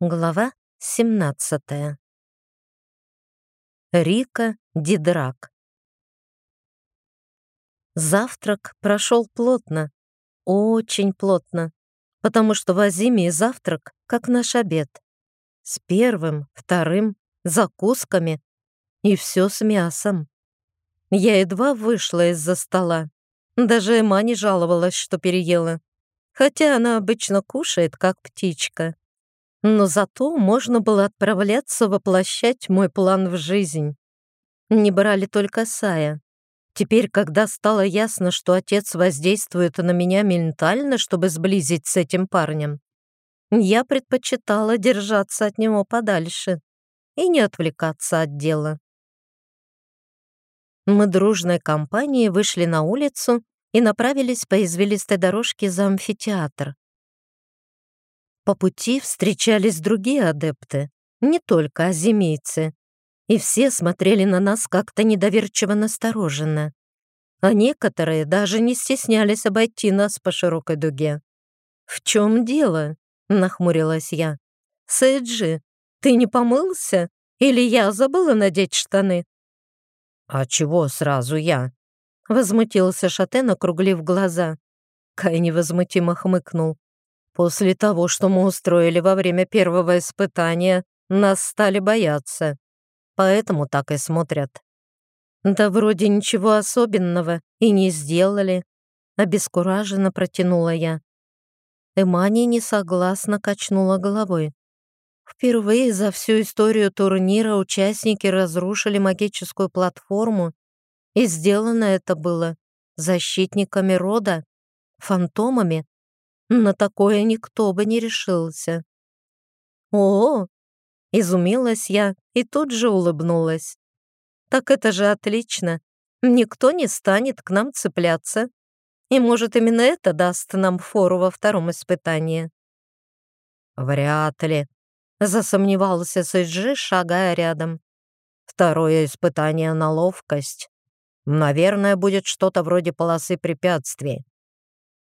Глава 17. Рика Дидрак. Завтрак прошел плотно, очень плотно, потому что в Азиме завтрак как наш обед. С первым, вторым, закусками и все с мясом. Я едва вышла из-за стола. Даже Эма не жаловалась, что переела, хотя она обычно кушает, как птичка но зато можно было отправляться воплощать мой план в жизнь. Не брали только Сая. Теперь, когда стало ясно, что отец воздействует на меня ментально, чтобы сблизить с этим парнем, я предпочитала держаться от него подальше и не отвлекаться от дела. Мы дружной компанией вышли на улицу и направились по извилистой дорожке за амфитеатр. По пути встречались другие адепты, не только азимейцы, и все смотрели на нас как-то недоверчиво настороженно, а некоторые даже не стеснялись обойти нас по широкой дуге. «В чем дело?» — нахмурилась я. «Сэджи, ты не помылся? Или я забыла надеть штаны?» «А чего сразу я?» — возмутился Шатен, округлив глаза. Кай невозмутимо хмыкнул. После того, что мы устроили во время первого испытания, нас стали бояться. Поэтому так и смотрят. Да вроде ничего особенного и не сделали. Обескураженно протянула я. Эмани несогласно качнула головой. Впервые за всю историю турнира участники разрушили магическую платформу, и сделано это было защитниками рода, фантомами, на такое никто бы не решился. О, изумилась я и тут же улыбнулась. Так это же отлично. Никто не станет к нам цепляться. И, может, именно это даст нам фору во втором испытании. Вряд ли, засомневался Сэджи, шагая рядом. Второе испытание на ловкость. Наверное, будет что-то вроде полосы препятствий.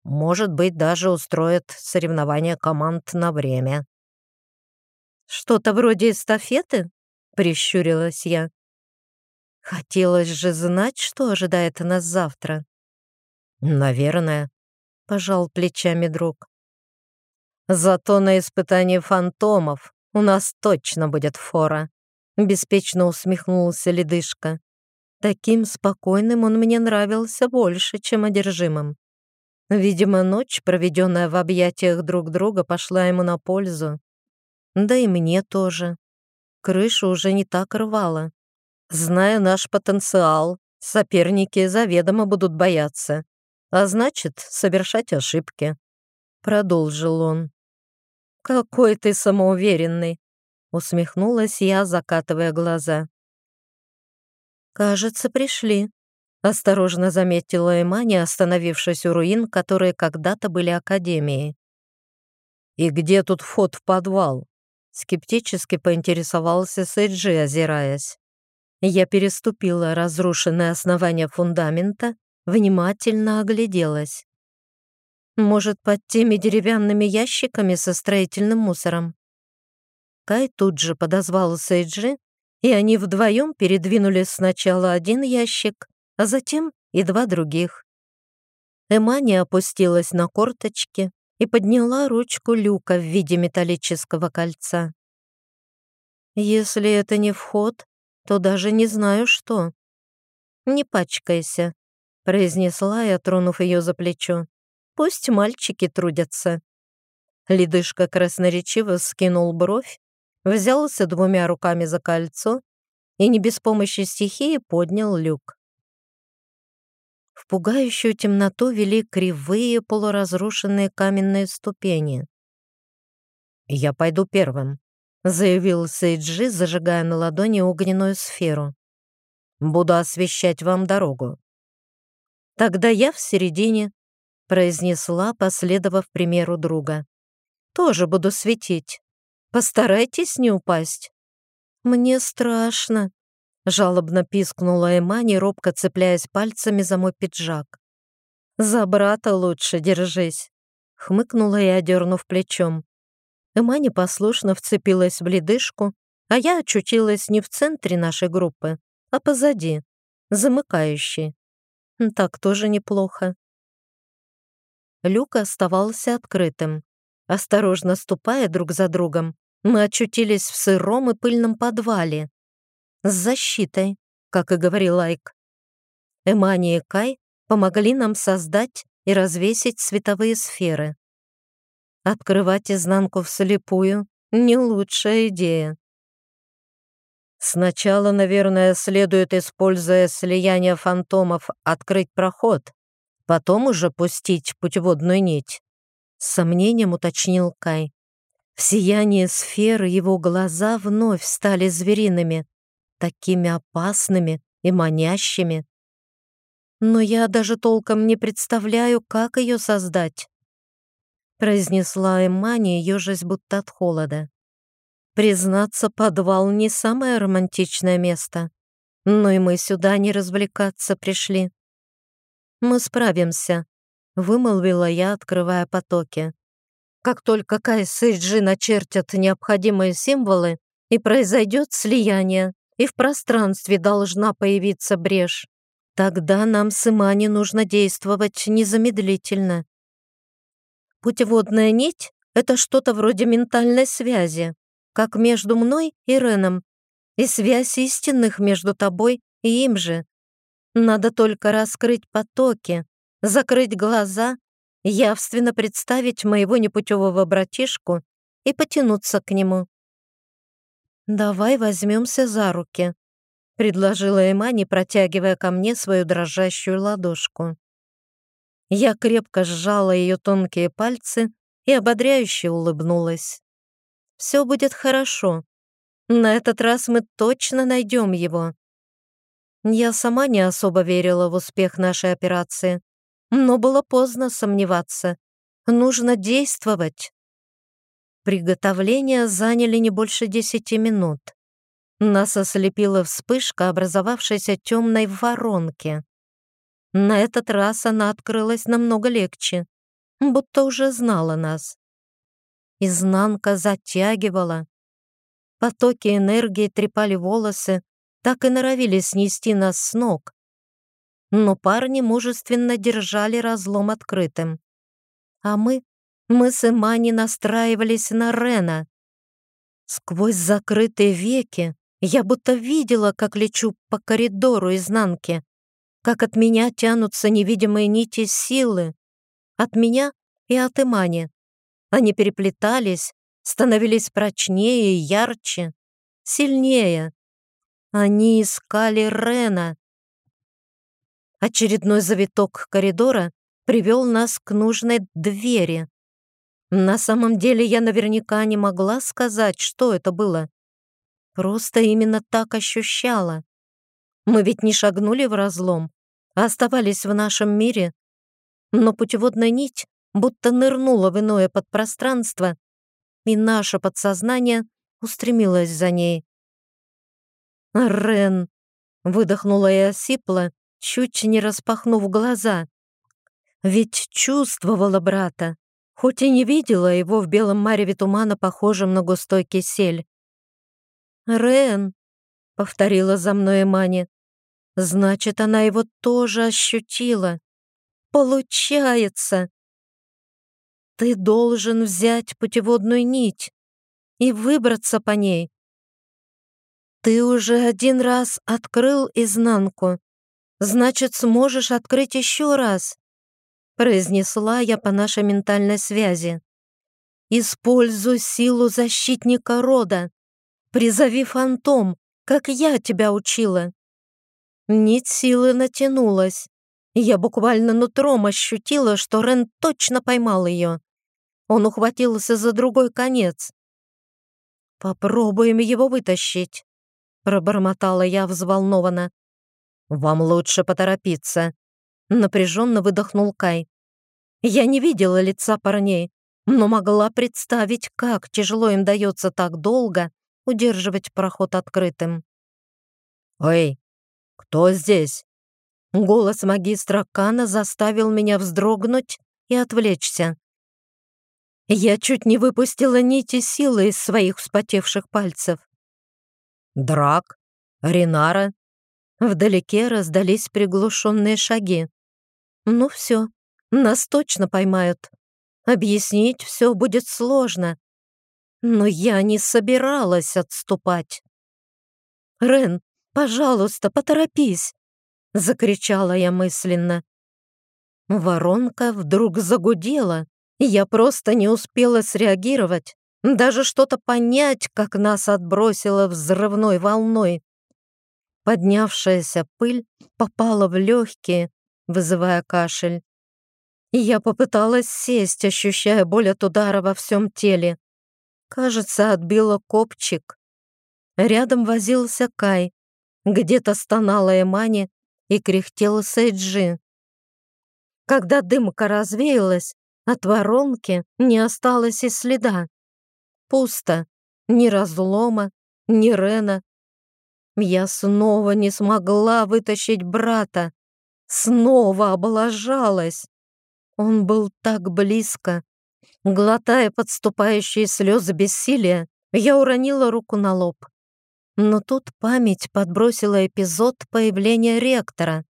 Может быть, даже устроят соревнования команд на время. «Что-то вроде эстафеты?» — прищурилась я. Хотелось же знать, что ожидает нас завтра. «Наверное», — пожал плечами друг. «Зато на испытании фантомов у нас точно будет фора», — беспечно усмехнулся ледышка. Таким спокойным он мне нравился больше, чем одержимым. Видимо, ночь, проведенная в объятиях друг друга, пошла ему на пользу. Да и мне тоже. Крышу уже не так рвало. Зная наш потенциал, соперники заведомо будут бояться, а значит, совершать ошибки. Продолжил он. «Какой ты самоуверенный!» Усмехнулась я, закатывая глаза. «Кажется, пришли», Осторожно заметила Эмани, остановившись у руин, которые когда-то были Академией. «И где тут вход в подвал?» Скептически поинтересовался Сэджи, озираясь. Я переступила разрушенное основание фундамента, внимательно огляделась. Может, под теми деревянными ящиками со строительным мусором? Кай тут же подозвал Сейджи, и они вдвоем передвинули сначала один ящик, а затем и два других. Эмани опустилась на корточки и подняла ручку люка в виде металлического кольца. «Если это не вход, то даже не знаю что». «Не пачкайся», — произнесла я, тронув ее за плечо. «Пусть мальчики трудятся». Ледышка красноречиво скинул бровь, взялся двумя руками за кольцо и не без помощи стихии поднял люк. Пугающую темноту вели кривые полуразрушенные каменные ступени. «Я пойду первым», — заявил Сейджи, зажигая на ладони огненную сферу. «Буду освещать вам дорогу». «Тогда я в середине», — произнесла, последовав примеру друга. «Тоже буду светить. Постарайтесь не упасть». «Мне страшно», Жалобно пискнула Эмани, робко цепляясь пальцами за мой пиджак. «За брата лучше держись», — хмыкнула я, дернув плечом. Эмани послушно вцепилась в ледышку, а я очутилась не в центре нашей группы, а позади, замыкающей. Так тоже неплохо. Люк оставался открытым. Осторожно ступая друг за другом, мы очутились в сыром и пыльном подвале. С защитой, как и говорил Айк. Эмани и Кай помогли нам создать и развесить световые сферы. Открывать изнанку вслепую — не лучшая идея. Сначала, наверное, следует, используя слияние фантомов, открыть проход, потом уже пустить путеводную нить. С сомнением уточнил Кай. В сиянии сферы его глаза вновь стали звериными, такими опасными и манящими. Но я даже толком не представляю, как ее создать. Произнесла Эммани, ежась будто от холода. Признаться, подвал не самое романтичное место. Но и мы сюда не развлекаться пришли. Мы справимся, вымолвила я, открывая потоки. Как только Кай с Эйджи начертят необходимые символы, и произойдет слияние, и в пространстве должна появиться брешь, тогда нам с Имани нужно действовать незамедлительно. Путеводная нить — это что-то вроде ментальной связи, как между мной и Реном, и связь истинных между тобой и им же. Надо только раскрыть потоки, закрыть глаза, явственно представить моего непутевого братишку и потянуться к нему. «Давай возьмемся за руки», — предложила Эмани, протягивая ко мне свою дрожащую ладошку. Я крепко сжала ее тонкие пальцы и ободряюще улыбнулась. Все будет хорошо. На этот раз мы точно найдем его. Я сама не особо верила в успех нашей операции, но было поздно сомневаться. Нужно действовать. Приготовления заняли не больше десяти минут. Нас ослепила вспышка образовавшейся темной воронки. На этот раз она открылась намного легче, будто уже знала нас. Изнанка затягивала. Потоки энергии трепали волосы, так и норовили снести нас с ног. Но парни мужественно держали разлом открытым. А мы, мы с Имани настраивались на Рена. Сквозь закрытые веки я будто видела, как лечу по коридору изнанки, как от меня тянутся невидимые нити силы, от меня и от Имани. Они переплетались, становились прочнее и ярче, сильнее. Они искали Рена. Очередной завиток коридора привел нас к нужной двери. На самом деле я наверняка не могла сказать, что это было. Просто именно так ощущала. Мы ведь не шагнули в разлом, а оставались в нашем мире. Но путеводная нить будто нырнула в иное подпространство, и наше подсознание устремилось за ней. «Рен!» — выдохнула и осипла, чуть не распахнув глаза. Ведь чувствовала брата, хоть и не видела его в белом мареве тумана, похожем на густой кисель. «Рен!» — повторила за мной Эмани. «Значит, она его тоже ощутила. Получается!» Ты должен взять путеводную нить и выбраться по ней. Ты уже один раз открыл изнанку, значит, сможешь открыть еще раз, произнесла я по нашей ментальной связи. Используй силу защитника рода. Призови фантом, как я тебя учила. Нить силы натянулась. Я буквально нутром ощутила, что Рен точно поймал ее. Он ухватился за другой конец. «Попробуем его вытащить», — пробормотала я взволнованно. «Вам лучше поторопиться», — напряженно выдохнул Кай. Я не видела лица парней, но могла представить, как тяжело им дается так долго удерживать проход открытым. «Эй, кто здесь?» Голос магистра Кана заставил меня вздрогнуть и отвлечься. Я чуть не выпустила нити силы из своих вспотевших пальцев. «Драк? Ринара?» Вдалеке раздались приглушенные шаги. «Ну все, нас точно поймают. Объяснить все будет сложно. Но я не собиралась отступать. «Рен, пожалуйста, поторопись!» — закричала я мысленно. Воронка вдруг загудела, я просто не успела среагировать, даже что-то понять, как нас отбросило взрывной волной. Поднявшаяся пыль попала в легкие, вызывая кашель. И я попыталась сесть, ощущая боль от удара во всем теле. Кажется, отбила копчик. Рядом возился Кай. Где-то стонала Эмани и кряхтела Сейджи. Когда дымка развеялась, от воронки не осталось и следа. Пусто. Ни разлома, ни Рена. Я снова не смогла вытащить брата. Снова облажалась. Он был так близко. Глотая подступающие слезы бессилия, я уронила руку на лоб. Но тут память подбросила эпизод появления ректора.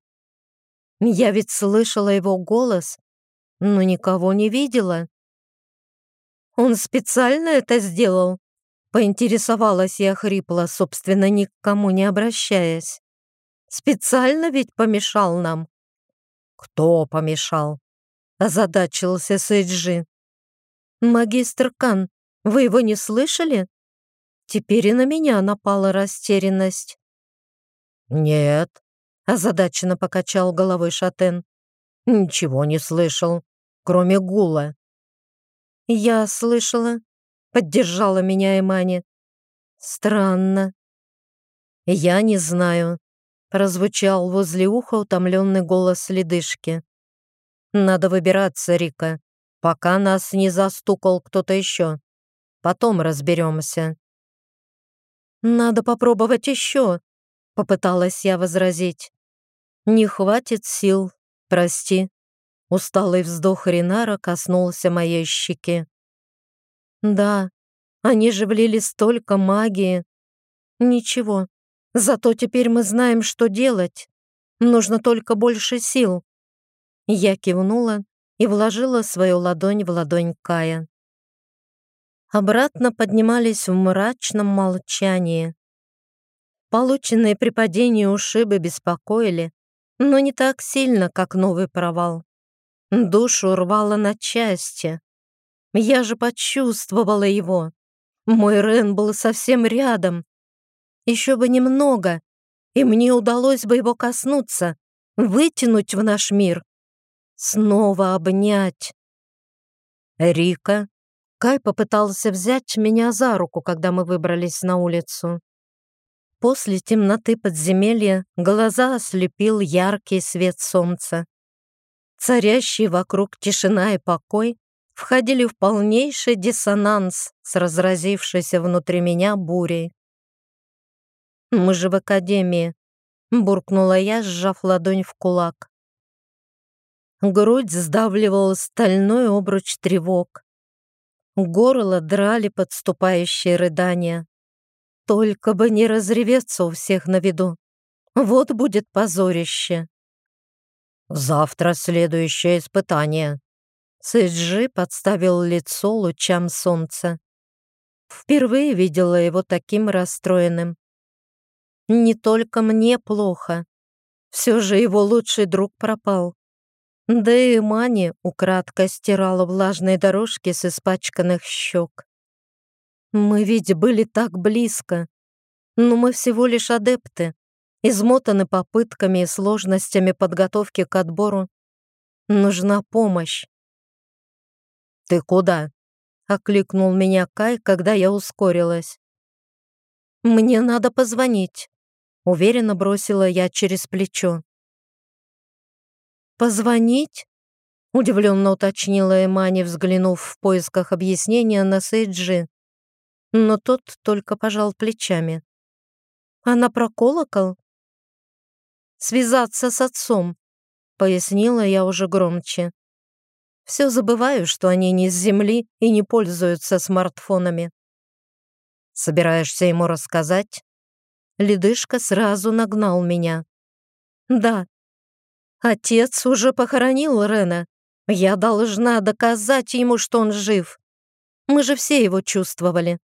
Я ведь слышала его голос, но никого не видела. «Он специально это сделал?» Поинтересовалась я хрипло, собственно, ни к кому не обращаясь. «Специально ведь помешал нам?» «Кто помешал?» озадачился Сэйджи. «Магистр Кан, вы его не слышали?» Теперь и на меня напала растерянность. «Нет», — озадаченно покачал головой Шатен. «Ничего не слышал, кроме гула». «Я слышала», — поддержала меня Эмани. «Странно». «Я не знаю», — прозвучал возле уха утомленный голос ледышки. «Надо выбираться, Рика, пока нас не застукал кто-то еще. Потом разберемся». «Надо попробовать еще», — попыталась я возразить. «Не хватит сил, прости». Усталый вздох Ринара коснулся моей щеки. «Да, они же влили столько магии. Ничего, зато теперь мы знаем, что делать. Нужно только больше сил. Я кивнула и вложила свою ладонь в ладонь Кая. Обратно поднимались в мрачном молчании. Полученные при падении ушибы беспокоили, но не так сильно, как новый провал. Душу рвало на части. Я же почувствовала его. Мой Рен был совсем рядом. Еще бы немного, и мне удалось бы его коснуться, вытянуть в наш мир снова обнять. Рика. Кай попытался взять меня за руку, когда мы выбрались на улицу. После темноты подземелья глаза ослепил яркий свет солнца. Царящий вокруг тишина и покой входили в полнейший диссонанс с разразившейся внутри меня бурей. «Мы же в академии», — буркнула я, сжав ладонь в кулак. Грудь сдавливал стальной обруч тревог. Горло драли подступающие рыдания. Только бы не разреветься у всех на виду. Вот будет позорище. Завтра следующее испытание. Сэджи подставил лицо лучам солнца. Впервые видела его таким расстроенным. Не только мне плохо. Все же его лучший друг пропал. Да и Мани украдко стирала влажные дорожки с испачканных щек. Мы ведь были так близко, но мы всего лишь адепты, измотаны попытками и сложностями подготовки к отбору. Нужна помощь. «Ты куда?» — окликнул меня Кай, когда я ускорилась. «Мне надо позвонить», — уверенно бросила я через плечо. «Позвонить?» — удивленно уточнила Эмани, взглянув в поисках объяснения на Сейджи. Но тот только пожал плечами. «Она про колокол?» «Связаться с отцом», — пояснила я уже громче. Все забываю, что они не с Земли и не пользуются смартфонами. Собираешься ему рассказать? Ледышка сразу нагнал меня. Да. Отец уже похоронил Рена. Я должна доказать ему, что он жив. Мы же все его чувствовали.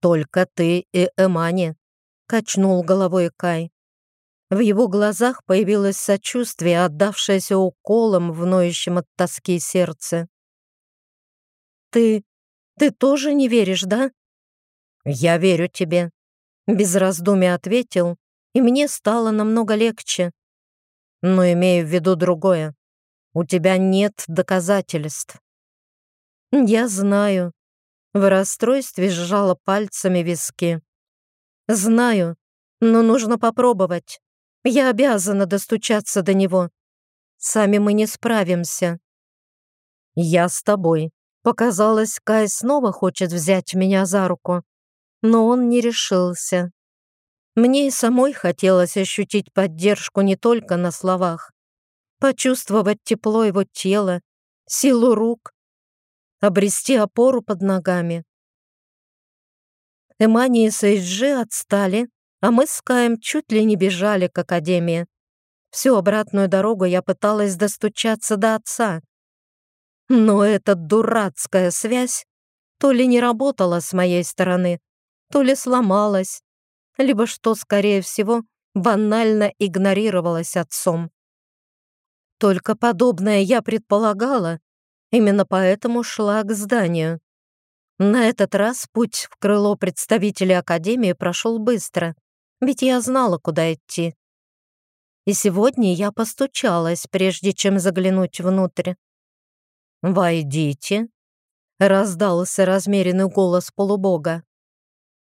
Только ты и Эмани, качнул головой Кай. В его глазах появилось сочувствие, отдавшееся уколом в ноющем от тоски сердце. «Ты... ты тоже не веришь, да?» «Я верю тебе», — без раздумий ответил, и мне стало намного легче. Но имею в виду другое. У тебя нет доказательств. Я знаю. В расстройстве сжала пальцами виски. Знаю, но нужно попробовать. Я обязана достучаться до него. Сами мы не справимся. Я с тобой. Показалось, Кай снова хочет взять меня за руку, но он не решился. Мне и самой хотелось ощутить поддержку не только на словах, почувствовать тепло его тела, силу рук, обрести опору под ногами. Эмани и Сейджи отстали, а мы с Каем чуть ли не бежали к академии. Всю обратную дорогу я пыталась достучаться до отца. Но эта дурацкая связь то ли не работала с моей стороны, то ли сломалась, либо, что, скорее всего, банально игнорировалась отцом. Только подобное я предполагала, именно поэтому шла к зданию. На этот раз путь в крыло представителей Академии прошел быстро ведь я знала, куда идти. И сегодня я постучалась, прежде чем заглянуть внутрь. «Войдите», — раздался размеренный голос полубога.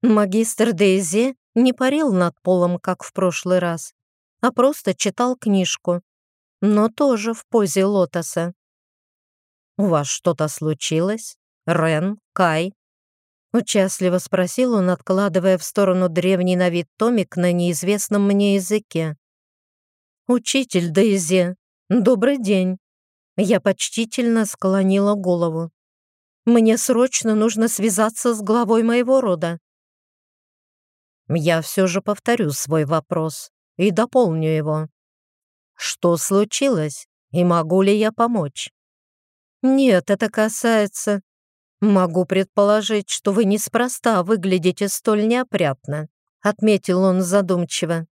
Магистр Дейзи не парил над полом, как в прошлый раз, а просто читал книжку, но тоже в позе лотоса. «У вас что-то случилось? Рен, Кай?» Участливо спросил он, откладывая в сторону древний на вид томик на неизвестном мне языке. «Учитель Дейзи, добрый день!» Я почтительно склонила голову. «Мне срочно нужно связаться с главой моего рода». Я все же повторю свой вопрос и дополню его. Что случилось и могу ли я помочь? Нет, это касается «Могу предположить, что вы неспроста выглядите столь неопрятно», отметил он задумчиво.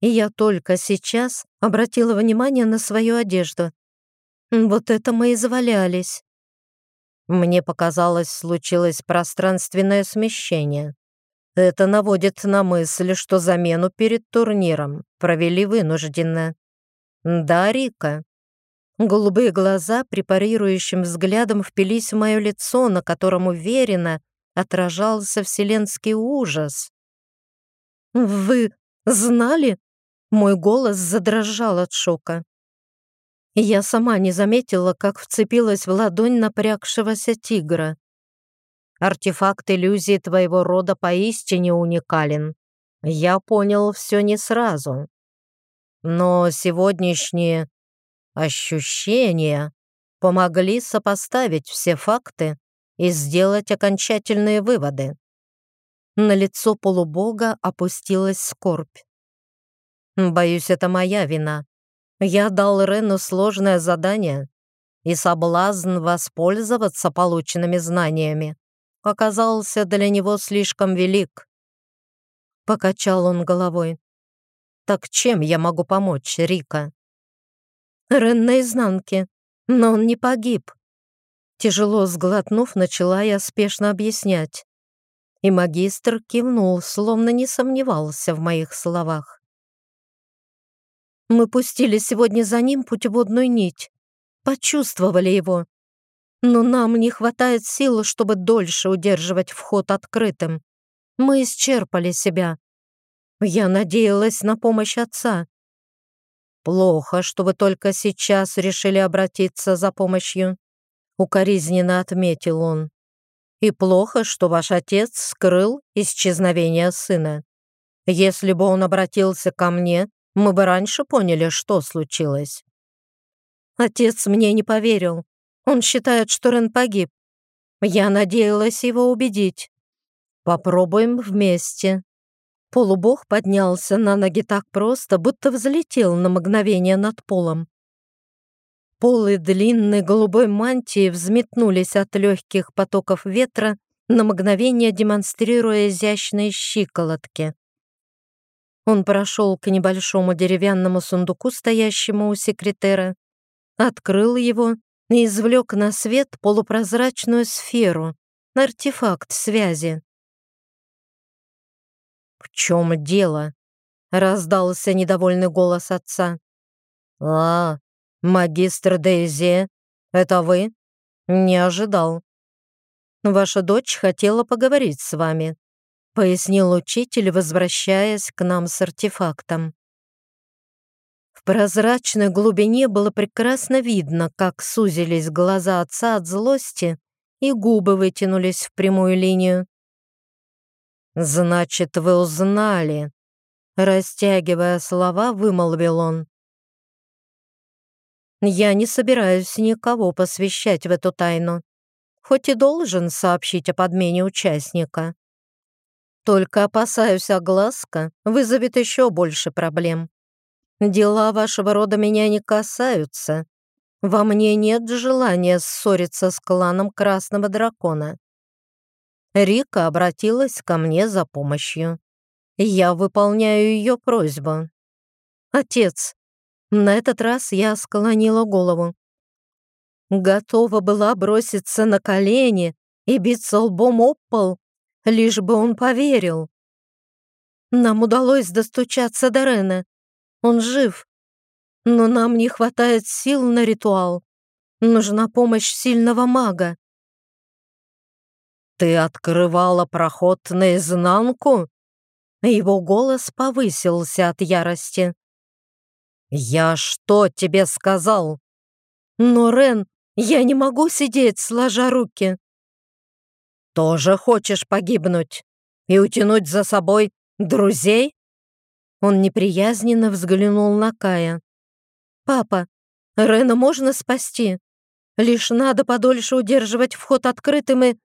И я только сейчас обратила внимание на свою одежду. Вот это мы и завалялись. Мне показалось, случилось пространственное смещение. Это наводит на мысль, что замену перед турниром провели вынужденно. Да, Рика, Голубые глаза препарирующим взглядом впились в мое лицо, на котором уверенно отражался вселенский ужас. «Вы знали?» Мой голос задрожал от шока. Я сама не заметила, как вцепилась в ладонь напрягшегося тигра. Артефакт иллюзии твоего рода поистине уникален. Я понял все не сразу. Но сегодняшние Ощущения помогли сопоставить все факты и сделать окончательные выводы. На лицо полубога опустилась скорбь. Боюсь, это моя вина. Я дал Рену сложное задание, и соблазн воспользоваться полученными знаниями оказался для него слишком велик. Покачал он головой. «Так чем я могу помочь, Рика?» Рен наизнанке, но он не погиб. Тяжело сглотнув, начала я спешно объяснять. И магистр кивнул, словно не сомневался в моих словах. Мы пустили сегодня за ним путеводную нить. Почувствовали его. Но нам не хватает сил, чтобы дольше удерживать вход открытым. Мы исчерпали себя. Я надеялась на помощь отца, «Плохо, что вы только сейчас решили обратиться за помощью», — укоризненно отметил он. «И плохо, что ваш отец скрыл исчезновение сына. Если бы он обратился ко мне, мы бы раньше поняли, что случилось». Отец мне не поверил. Он считает, что Рен погиб. Я надеялась его убедить. Попробуем вместе. Полубог поднялся на ноги так просто, будто взлетел на мгновение над полом. Полы длинной голубой мантии взметнулись от легких потоков ветра, на мгновение демонстрируя изящные щиколотки. Он прошел к небольшому деревянному сундуку, стоящему у секретера, открыл его и извлек на свет полупрозрачную сферу, артефакт связи. «В чем дело?» — раздался недовольный голос отца. «А, магистр Дейзи, это вы?» «Не ожидал». «Ваша дочь хотела поговорить с вами», — пояснил учитель, возвращаясь к нам с артефактом. Прозрачной глубине было прекрасно видно, как сузились глаза отца от злости и губы вытянулись в прямую линию. «Значит, вы узнали», — растягивая слова, вымолвил он. «Я не собираюсь никого посвящать в эту тайну, хоть и должен сообщить о подмене участника. Только опасаюсь, огласка вызовет еще больше проблем. Дела вашего рода меня не касаются. Во мне нет желания ссориться с кланом Красного Дракона. Рика обратилась ко мне за помощью. Я выполняю ее просьбу. Отец, на этот раз я склонила голову. Готова была броситься на колени и биться лбом об пол, лишь бы он поверил. Нам удалось достучаться до Рена. Он жив. Но нам не хватает сил на ритуал. Нужна помощь сильного мага. «Ты открывала проход наизнанку?» Его голос повысился от ярости. «Я что тебе сказал?» «Но, Рен, я не могу сидеть, сложа руки тоже хочешь погибнуть и утянуть за собой друзей?» Он неприязненно взглянул на Кая. «Папа, Рена можно спасти. Лишь надо подольше удерживать вход открытым и...»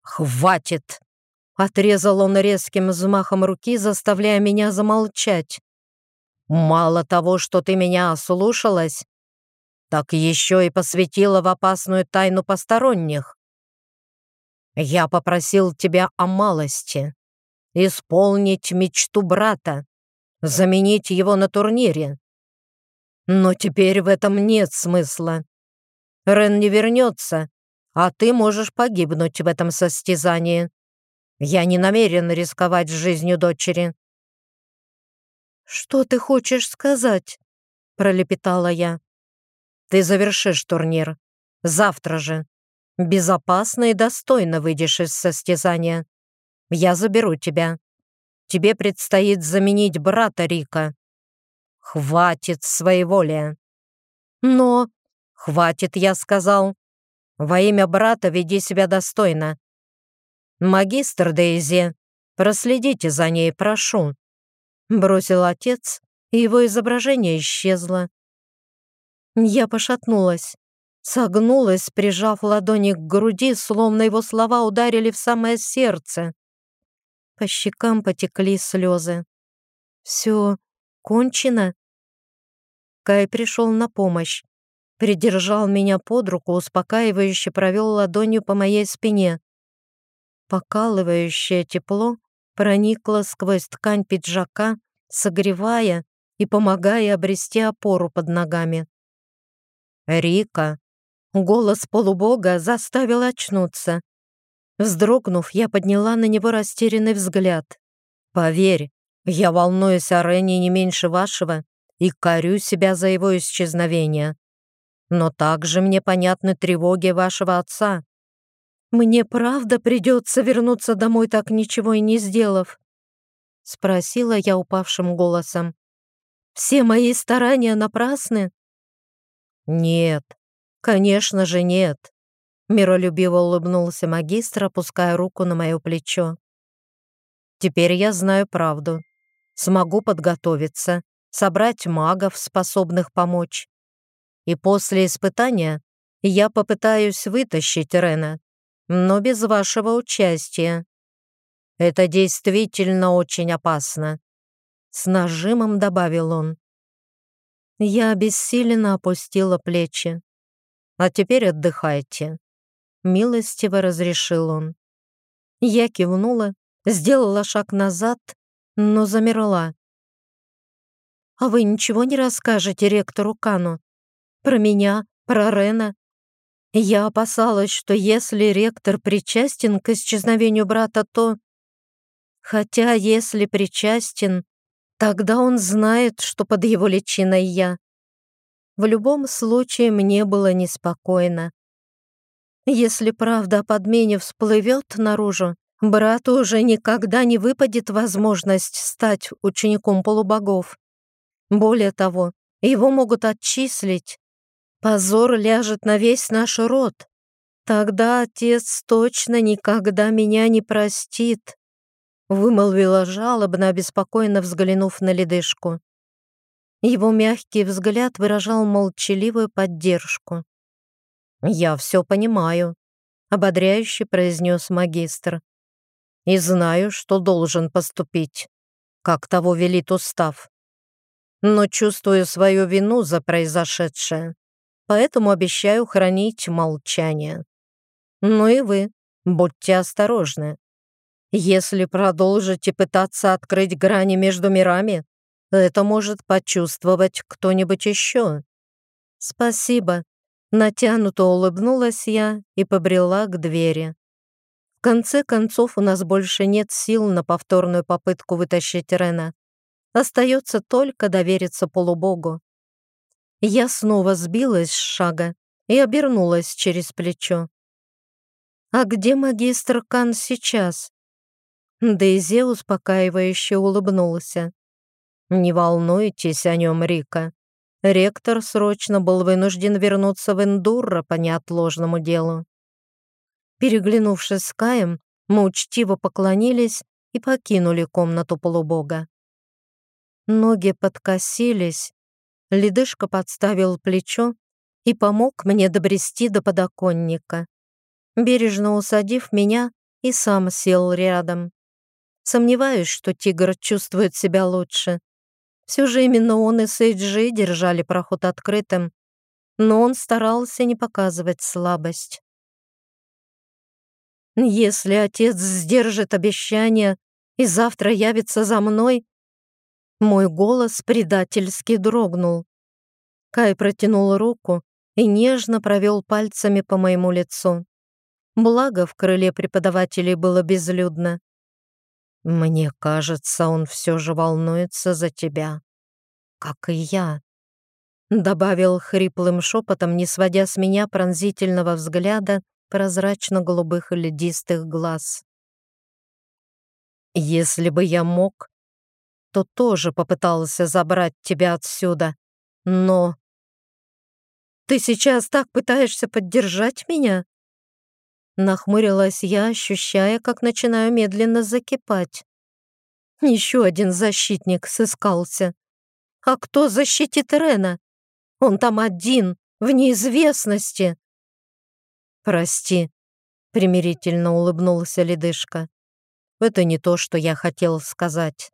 «Хватит!» — отрезал он резким взмахом руки, заставляя меня замолчать. «Мало того, что ты меня ослушалась, так еще и посвятила в опасную тайну посторонних. Я попросил тебя о малости. Исполнить мечту брата. Заменить его на турнире. Но теперь в этом нет смысла. Рен не вернется, а ты можешь погибнуть в этом состязании. Я не намерен рисковать жизнью дочери». «Что ты хочешь сказать?» — пролепетала я. «Ты завершишь турнир. Завтра же безопасно и достойно выйдешь из состязания. Я заберу тебя. Тебе предстоит заменить брата Рика. Хватит своеволия. Но... Хватит, я сказал. Во имя брата веди себя достойно. Магистр Дейзи, проследите за ней, прошу. Бросил отец, и его изображение исчезло. Я пошатнулась согнулась, прижав ладони к груди, словно его слова ударили в самое сердце. По щекам потекли слезы. «Все кончено?» Кай пришел на помощь. Придержал меня под руку, успокаивающе провел ладонью по моей спине. Покалывающее тепло проникло сквозь ткань пиджака, согревая и помогая обрести опору под ногами. «Рика!» Голос полубога заставил очнуться. Вздрогнув, я подняла на него растерянный взгляд. «Поверь, я волнуюсь о Рене не меньше вашего и корю себя за его исчезновение. Но также мне понятны тревоги вашего отца». «Мне правда придется вернуться домой, так ничего и не сделав?» Спросила я упавшим голосом. «Все мои старания напрасны?» «Нет, «Конечно же нет!» Миролюбиво улыбнулся магистр, опуская руку на мое плечо. «Теперь я знаю правду. Смогу подготовиться, собрать магов, способных помочь. и после испытания я попытаюсь вытащить Рена, но без вашего участия. Это действительно очень опасно», — с нажимом добавил он. Я обессиленно опустила плечи. «А теперь отдыхайте», — милостиво разрешил он. Я кивнула, сделала шаг назад, но замерла. «А вы ничего не расскажете ректору Кану? Про меня, про Рена?» Я опасалась, что если ректор причастен к исчезновению брата, то... Хотя, если причастен, Тогда он знает, что под его личиной я. В любом случае мне было неспокойно. Если правда о подмене всплывет наружу, брату уже никогда не выпадет возможность стать учеником полубогов. Более того, его могут отчислить. Позор ляжет на весь наш род. Тогда отец точно никогда меня не простит вымолвила жалобно, обеспокоенно взглянув на ледышку. Его мягкий взгляд выражал молчаливую поддержку. «Я все понимаю», — ободряюще произнес магистр. «И знаю, что должен поступить, как того велит устав. Но чувствую свою вину за произошедшее, поэтому обещаю хранить молчание. Ну и вы, будьте осторожны. Если продолжите пытаться открыть грани между мирами, это может почувствовать кто-нибудь еще. Спасибо. Натянуто улыбнулась я и побрела к двери. В конце концов, у нас больше нет сил на повторную попытку вытащить Рена. Остается только довериться полубогу. Я снова сбилась с шага и обернулась через плечо. «А где магистр Кан сейчас?» Дейзи успокаивающе улыбнулся. «Не волнуйтесь о нем, Рика. Ректор срочно был вынужден вернуться в Эндурро по неотложному делу». Переглянувшись с Каем, мы учтиво поклонились и покинули комнату полубога. Ноги подкосились, ледышка подставил плечо и помог мне добрести до подоконника. Бережно усадив меня, и сам сел рядом. Сомневаюсь, что тигр чувствует себя лучше. Все же именно он и Сейджи держали проход открытым, но он старался не показывать слабость. Если отец сдержит обещание и завтра явится за мной, мой голос предательски дрогнул. Кай протянул руку и нежно провел пальцами по моему лицу. Благо, в крыле преподавателей было безлюдно. Мне кажется, он все же волнуется за тебя, как и я. Добавил хриплым шепотом, не сводя с меня пронзительного взгляда прозрачно-голубых ледистых глаз. Если бы я мог, то тоже попытался забрать тебя отсюда, но... Ты сейчас так пытаешься поддержать меня? Нахмурилась я, ощущая, как начинаю медленно закипать. Еще один защитник сыскался. А кто защитит Рена? Он там один, в неизвестности. Прости, примирительно улыбнулся ледышка. Это не то, что я хотел сказать.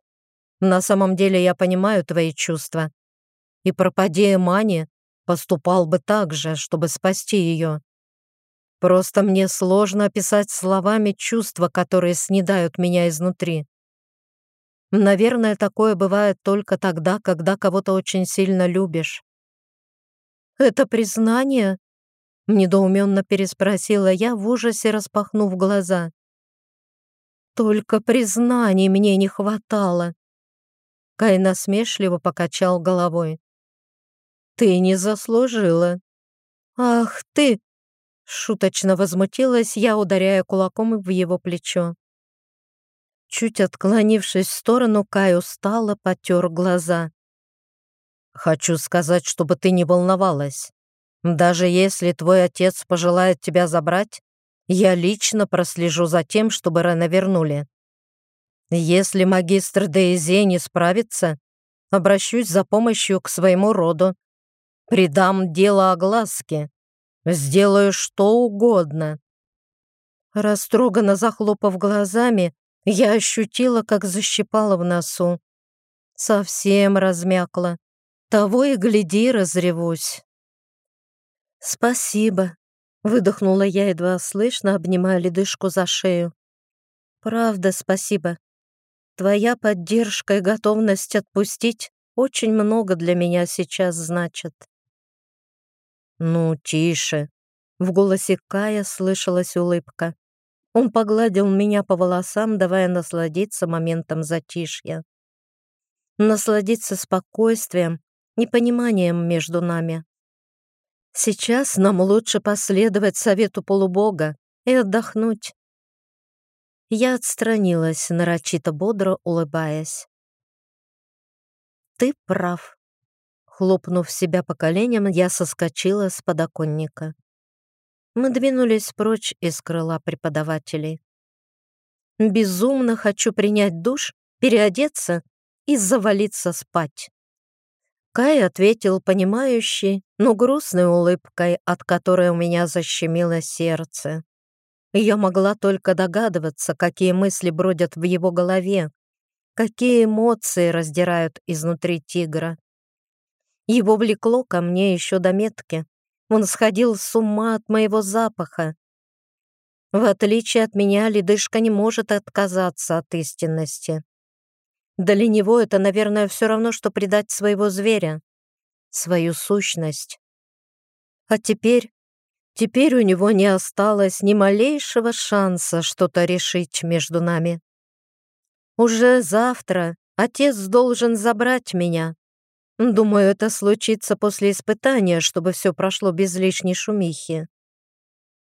На самом деле я понимаю твои чувства. И пропади Мани, поступал бы так же, чтобы спасти ее. Просто мне сложно описать словами чувства, которые снедают меня изнутри. Наверное, такое бывает только тогда, когда кого-то очень сильно любишь. «Это признание?» — недоуменно переспросила я, в ужасе распахнув глаза. «Только признаний мне не хватало». Кай насмешливо покачал головой. «Ты не заслужила». «Ах ты!» Шуточно возмутилась я, ударяя кулаком в его плечо. Чуть отклонившись в сторону, Кай устало потер глаза. «Хочу сказать, чтобы ты не волновалась. Даже если твой отец пожелает тебя забрать, я лично прослежу за тем, чтобы Рена вернули. Если магистр Дейзе не справится, обращусь за помощью к своему роду. Придам дело огласке. Сделаю что угодно. Растроганно захлопав глазами, я ощутила, как защипала в носу. Совсем размякла. Того и гляди, разревусь. «Спасибо», — выдохнула я едва слышно, обнимая ледышку за шею. «Правда, спасибо. Твоя поддержка и готовность отпустить очень много для меня сейчас значит». «Ну, тише», — в голосе Кая слышалась улыбка. Он погладил меня по волосам, давая насладиться моментом затишья. Насладиться спокойствием, непониманием между нами. Сейчас нам лучше последовать совету полубога и отдохнуть. Я отстранилась, нарочито бодро улыбаясь. «Ты прав». Хлопнув себя по коленям, я соскочила с подоконника. Мы двинулись прочь из крыла преподавателей. Безумно хочу принять душ, переодеться и завалиться спать. Кай ответил понимающей, но грустной улыбкой, от которой у меня защемило сердце. Я могла только догадываться, какие мысли бродят в его голове, какие эмоции раздирают изнутри тигра. Его влекло ко мне еще до метки. Он сходил с ума от моего запаха. В отличие от меня, ледышка не может отказаться от истинности. Для него это, наверное, все равно, что предать своего зверя, свою сущность. А теперь, теперь у него не осталось ни малейшего шанса что-то решить между нами. Уже завтра отец должен забрать меня, Думаю, это случится после испытания, чтобы все прошло без лишней шумихи.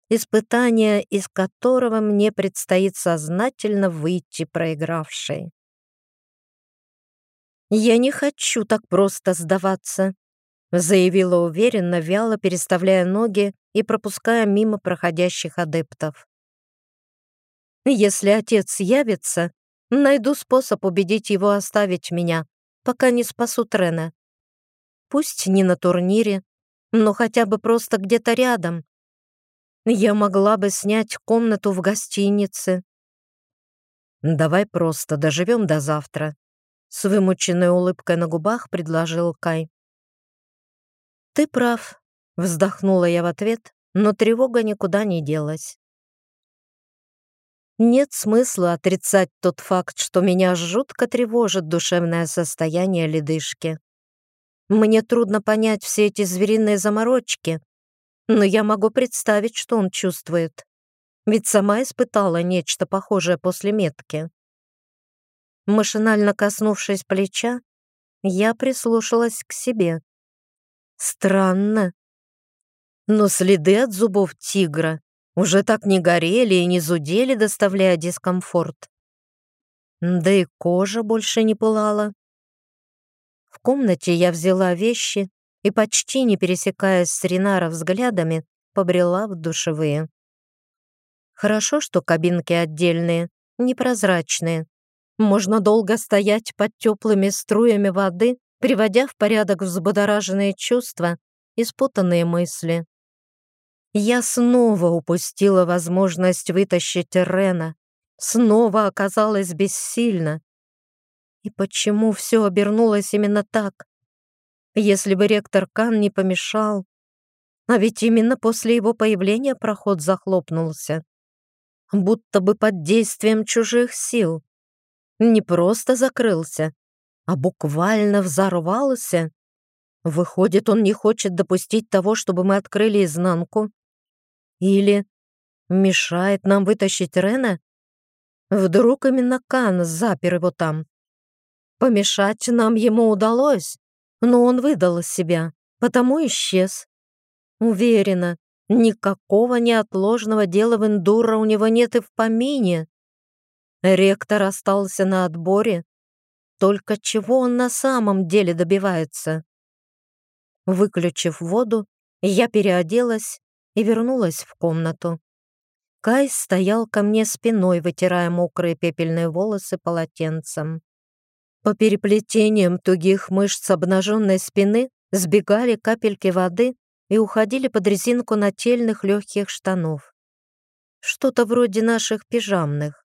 Испытание, из которого мне предстоит сознательно выйти проигравшей. «Я не хочу так просто сдаваться», заявила уверенно, вяло переставляя ноги и пропуская мимо проходящих адептов. «Если отец явится, найду способ убедить его оставить меня, пока не спасу Трена. Пусть не на турнире, но хотя бы просто где-то рядом. Я могла бы снять комнату в гостинице. «Давай просто доживем до завтра», — с вымученной улыбкой на губах предложил Кай. «Ты прав», — вздохнула я в ответ, но тревога никуда не делась. Нет смысла отрицать тот факт, что меня жутко тревожит душевное состояние ледышки. Мне трудно понять все эти звериные заморочки, но я могу представить, что он чувствует. Ведь сама испытала нечто похожее после метки. Машинально коснувшись плеча, я прислушалась к себе. Странно. Но следы от зубов тигра уже так не горели и не зудели, доставляя дискомфорт. Да и кожа больше не пылала. Комнате я взяла вещи и, почти не пересекаясь с Ринара взглядами, побрела в душевые. Хорошо, что кабинки отдельные, непрозрачные. Можно долго стоять под теплыми струями воды, приводя в порядок взбудораженные чувства и спутанные мысли. Я снова упустила возможность вытащить Рена, снова оказалась бессильна. И почему все обернулось именно так? Если бы ректор Кан не помешал... А ведь именно после его появления проход захлопнулся. Будто бы под действием чужих сил. Не просто закрылся, а буквально взорвался. Выходит, он не хочет допустить того, чтобы мы открыли изнанку? Или мешает нам вытащить Рена? Вдруг именно Кан запер его там? Помешать нам ему удалось, но он выдал себя, потому исчез. Уверена, никакого неотложного дела в Эндура у него нет и в помине. Ректор остался на отборе. Только чего он на самом деле добивается? Выключив воду, я переоделась и вернулась в комнату. Кай стоял ко мне спиной, вытирая мокрые пепельные волосы полотенцем. По переплетениям тугих мышц обнаженной спины сбегали капельки воды и уходили под резинку нательных легких штанов. Что-то вроде наших пижамных.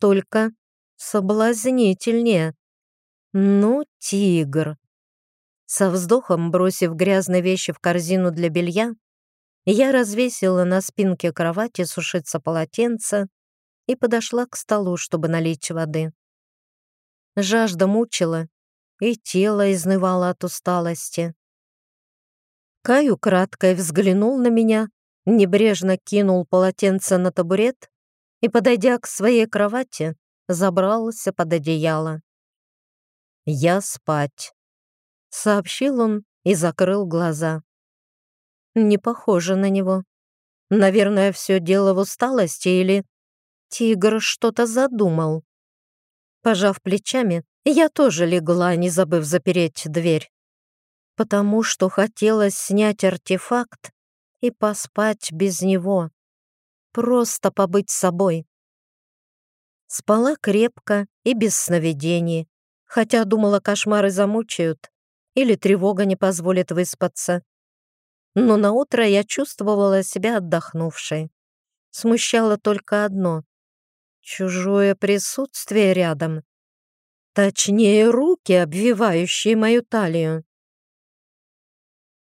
Только соблазнительнее. Ну, тигр. Со вздохом, бросив грязные вещи в корзину для белья, я развесила на спинке кровати сушиться полотенце и подошла к столу, чтобы налить воды. Жажда мучила, и тело изнывало от усталости. Каю кратко взглянул на меня, небрежно кинул полотенце на табурет и, подойдя к своей кровати, забрался под одеяло. «Я спать», — сообщил он и закрыл глаза. Не похоже на него. Наверное, все дело в усталости или тигр что-то задумал. Пожав плечами, я тоже легла, не забыв запереть дверь. Потому что хотелось снять артефакт и поспать без него. Просто побыть собой. Спала крепко и без сновидений, хотя думала, кошмары замучают или тревога не позволит выспаться. Но на утро я чувствовала себя отдохнувшей. Смущало только одно — чужое присутствие рядом. Точнее, руки, обвивающие мою талию.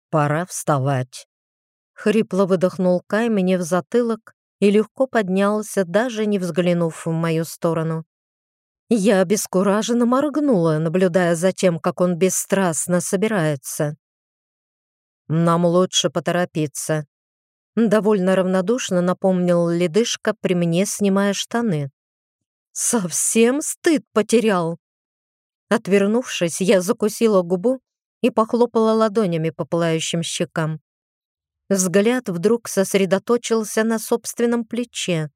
«Пора вставать», — хрипло выдохнул Кай мне в затылок и легко поднялся, даже не взглянув в мою сторону. Я обескураженно моргнула, наблюдая за тем, как он бесстрастно собирается. «Нам лучше поторопиться», — довольно равнодушно напомнил ледышка, при мне снимая штаны. «Совсем стыд потерял!» Отвернувшись, я закусила губу и похлопала ладонями по пылающим щекам. Взгляд вдруг сосредоточился на собственном плече.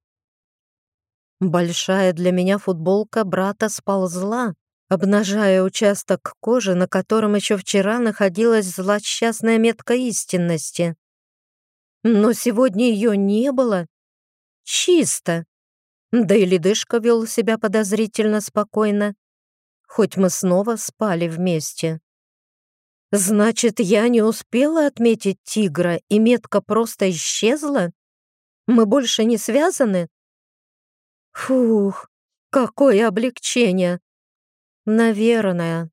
Большая для меня футболка брата сползла, обнажая участок кожи, на котором еще вчера находилась злосчастная метка истинности. Но сегодня ее не было. Чисто. Да и ледышка вел себя подозрительно спокойно, хоть мы снова спали вместе. Значит, я не успела отметить тигра, и метка просто исчезла? Мы больше не связаны? Фух, какое облегчение! Наверное.